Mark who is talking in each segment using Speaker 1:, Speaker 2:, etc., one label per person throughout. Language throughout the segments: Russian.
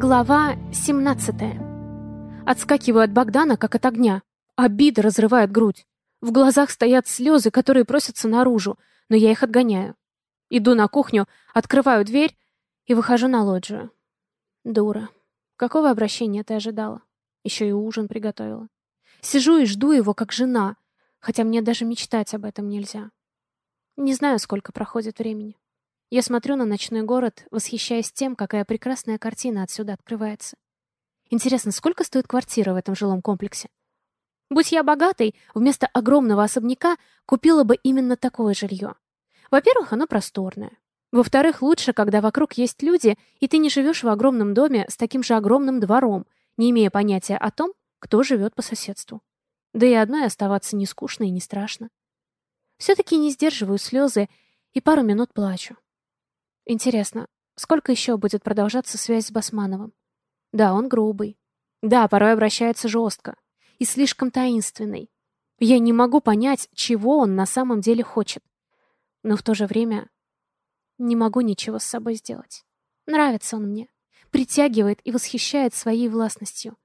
Speaker 1: Глава 17. Отскакиваю от Богдана, как от огня. Обида разрывает грудь. В глазах стоят слезы, которые просятся наружу, но я их отгоняю. Иду на кухню, открываю дверь и выхожу на лоджию. Дура. Какого обращения ты ожидала? Еще и ужин приготовила. Сижу и жду его, как жена, хотя мне даже мечтать об этом нельзя. Не знаю, сколько проходит времени. Я смотрю на ночной город, восхищаясь тем, какая прекрасная картина отсюда открывается. Интересно, сколько стоит квартира в этом жилом комплексе? Будь я богатой, вместо огромного особняка купила бы именно такое жилье. Во-первых, оно просторное. Во-вторых, лучше, когда вокруг есть люди, и ты не живешь в огромном доме с таким же огромным двором, не имея понятия о том, кто живет по соседству. Да и одной оставаться не скучно и не страшно. Все-таки не сдерживаю слезы и пару минут плачу. Интересно, сколько еще будет продолжаться связь с Басмановым? Да, он грубый. Да, порой обращается жестко. И слишком таинственный. Я не могу понять, чего он на самом деле хочет. Но в то же время не могу ничего с собой сделать. Нравится он мне. Притягивает и восхищает своей властностью.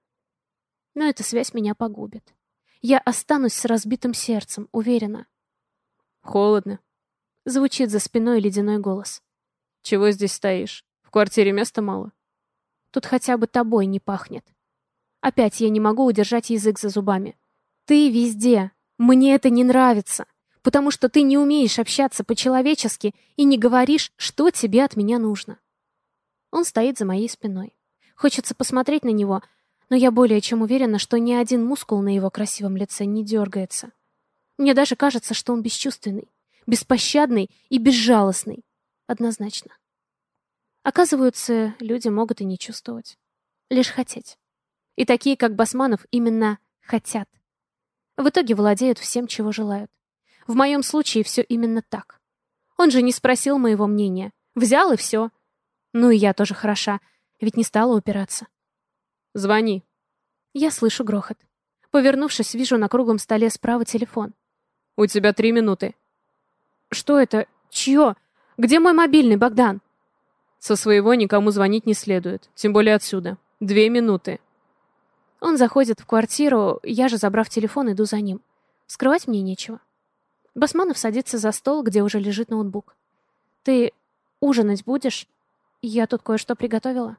Speaker 1: Но эта связь меня погубит. Я останусь с разбитым сердцем, уверена.
Speaker 2: «Холодно», —
Speaker 1: звучит за спиной ледяной голос.
Speaker 2: Чего здесь стоишь? В квартире места мало.
Speaker 1: Тут хотя бы тобой не пахнет. Опять я не могу удержать язык за зубами. Ты везде. Мне это не нравится. Потому что ты не умеешь общаться по-человечески и не говоришь, что тебе от меня нужно. Он стоит за моей спиной. Хочется посмотреть на него, но я более чем уверена, что ни один мускул на его красивом лице не дергается. Мне даже кажется, что он бесчувственный, беспощадный и безжалостный. Однозначно. Оказывается, люди могут и не чувствовать. Лишь хотеть. И такие, как Басманов, именно хотят. В итоге владеют всем, чего желают. В моем случае все именно так. Он же не спросил моего мнения. Взял и все. Ну и я тоже хороша, ведь не стала упираться.
Speaker 2: «Звони».
Speaker 1: Я слышу грохот. Повернувшись, вижу на круглом столе справа телефон.
Speaker 2: «У тебя три минуты».
Speaker 1: «Что это? Чье? Где мой мобильный, Богдан?»
Speaker 2: «Со своего никому звонить не следует, тем более отсюда. Две минуты».
Speaker 1: Он заходит в квартиру, я же, забрав телефон, иду за ним. Скрывать мне нечего. Басманов садится за стол, где уже лежит ноутбук. «Ты ужинать будешь? Я тут кое-что приготовила».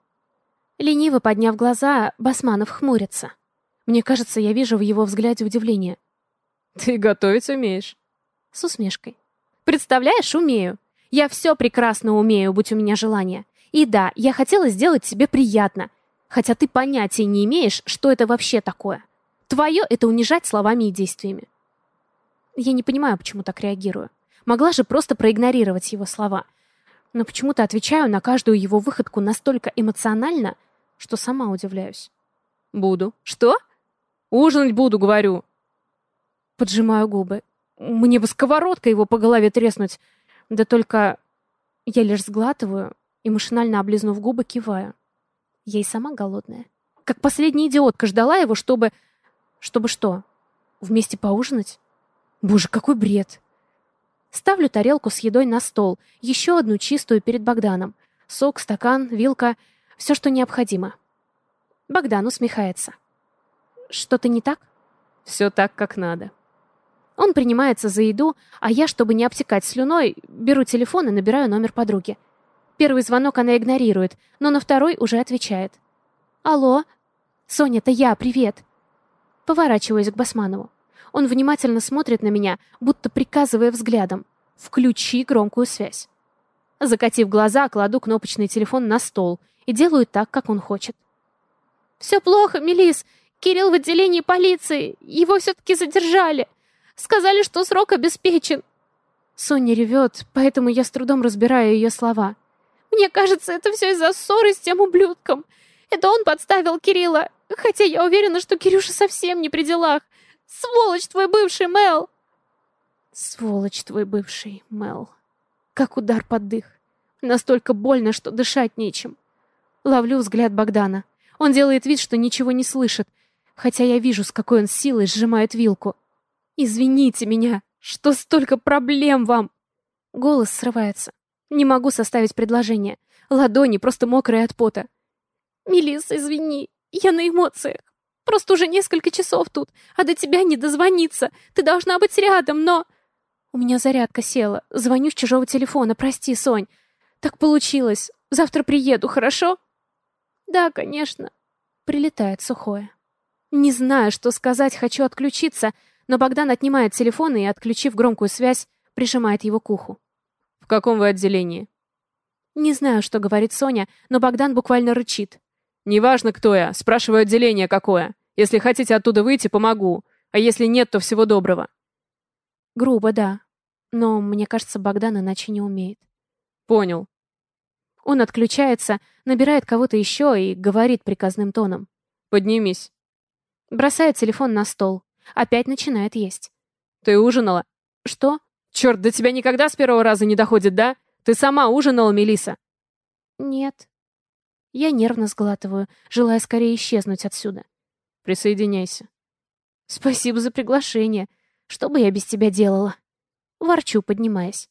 Speaker 1: Лениво подняв глаза, Басманов хмурится. Мне кажется, я вижу в его взгляде удивление.
Speaker 2: «Ты готовить умеешь?»
Speaker 1: С усмешкой. «Представляешь, умею. Я все прекрасно умею, будь у меня желание. И да, я хотела сделать тебе приятно. Хотя ты понятия не имеешь, что это вообще такое. Твое — это унижать словами и действиями. Я не понимаю, почему так реагирую. Могла же просто проигнорировать его слова. Но почему-то отвечаю на каждую его выходку настолько эмоционально, что сама удивляюсь.
Speaker 2: «Буду». «Что?» «Ужинать буду, говорю».
Speaker 1: Поджимаю губы. Мне бы сковородкой его по голове треснуть. Да только я лишь сглатываю и, машинально облизнув губы, киваю. Я и сама голодная. Как последняя идиотка ждала его, чтобы... Чтобы что? Вместе поужинать? Боже, какой бред! Ставлю тарелку с едой на стол, еще одну чистую перед Богданом. Сок, стакан, вилка, все, что необходимо. Богдан усмехается. Что-то не так?
Speaker 2: Все так, как надо.
Speaker 1: Он принимается за еду, а я, чтобы не обтекать слюной, беру телефон и набираю номер подруги. Первый звонок она игнорирует, но на второй уже отвечает. «Алло? Соня, это я, привет!» Поворачиваюсь к Басманову. Он внимательно смотрит на меня, будто приказывая взглядом. «Включи громкую связь». Закатив глаза, кладу кнопочный телефон на стол и делаю так, как он хочет. «Все плохо, Мелис. Кирилл в отделении полиции. Его все-таки задержали. Сказали, что срок обеспечен». Соня ревет, поэтому я с трудом разбираю ее слова. «Мне кажется, это все из-за ссоры с тем ублюдком. Это он подставил Кирилла, хотя я уверена, что Кирюша совсем не при делах. Сволочь твой бывший, Мел!» «Сволочь твой бывший, Мел!» Как удар под дых. Настолько больно, что дышать нечем. Ловлю взгляд Богдана. Он делает вид, что ничего не слышит, хотя я вижу, с какой он силой сжимает вилку. «Извините меня, что столько проблем вам!» Голос срывается. Не могу составить предложение. Ладони просто мокрые от пота. Мелисса, извини, я на эмоциях. Просто уже несколько часов тут, а до тебя не дозвониться. Ты должна быть рядом, но... У меня зарядка села. Звоню с чужого телефона. Прости, Сонь. Так получилось. Завтра приеду, хорошо? Да, конечно. Прилетает сухое. Не знаю, что сказать, хочу отключиться, но Богдан отнимает телефон и, отключив громкую связь, прижимает его к уху.
Speaker 2: В каком вы отделении?
Speaker 1: Не знаю, что говорит Соня, но Богдан буквально рычит.
Speaker 2: «Неважно, кто я. Спрашиваю отделение какое. Если хотите оттуда выйти, помогу. А если нет, то всего доброго».
Speaker 1: Грубо, да. Но, мне кажется, Богдан иначе не умеет.
Speaker 2: Понял.
Speaker 1: Он отключается, набирает кого-то еще и говорит приказным тоном.
Speaker 2: «Поднимись».
Speaker 1: Бросает телефон на стол. Опять начинает есть.
Speaker 2: «Ты ужинала?»
Speaker 1: «Что?»
Speaker 2: «Черт, до тебя никогда с первого раза не доходит, да? Ты сама ужинала, Мелиса?
Speaker 1: «Нет». Я нервно сглатываю, желая скорее исчезнуть отсюда.
Speaker 2: Присоединяйся.
Speaker 1: Спасибо за приглашение. Что бы я без тебя делала? Ворчу, поднимаясь.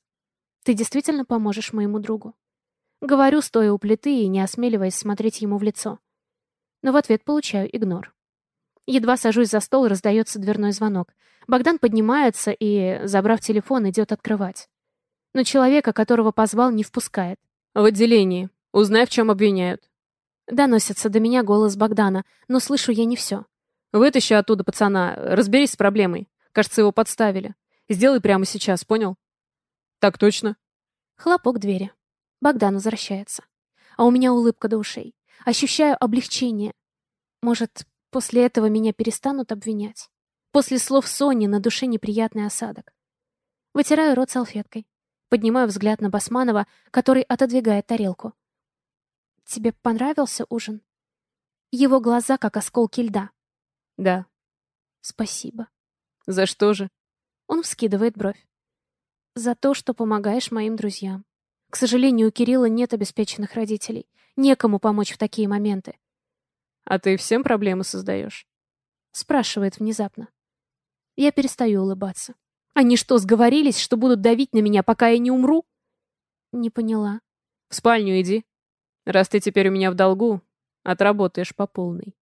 Speaker 1: Ты действительно поможешь моему другу? Говорю, стоя у плиты и не осмеливаясь смотреть ему в лицо. Но в ответ получаю игнор. Едва сажусь за стол, раздается дверной звонок. Богдан поднимается и, забрав телефон, идет открывать. Но человека, которого позвал, не впускает.
Speaker 2: В отделении. Узнай, в чем обвиняют.
Speaker 1: Доносится до меня голос Богдана, но слышу я не все.
Speaker 2: Вытащи оттуда пацана, разберись с проблемой. Кажется, его подставили. Сделай прямо сейчас, понял? Так точно.
Speaker 1: Хлопок двери. Богдан возвращается. А у меня улыбка до ушей. Ощущаю облегчение. Может, после этого меня перестанут обвинять? После слов Сони на душе неприятный осадок. Вытираю рот салфеткой. Поднимаю взгляд на Басманова, который отодвигает тарелку. Тебе понравился ужин? Его глаза как осколки льда.
Speaker 2: Да.
Speaker 1: Спасибо.
Speaker 2: За что же?
Speaker 1: Он вскидывает бровь. За то, что помогаешь моим друзьям. К сожалению, у Кирилла нет обеспеченных родителей. Некому помочь в такие моменты.
Speaker 2: А ты всем проблемы создаешь?
Speaker 1: Спрашивает внезапно. Я перестаю улыбаться. Они что, сговорились, что будут давить на меня, пока я не умру? Не поняла.
Speaker 2: В спальню иди. Раз ты теперь у меня в долгу, отработаешь по полной.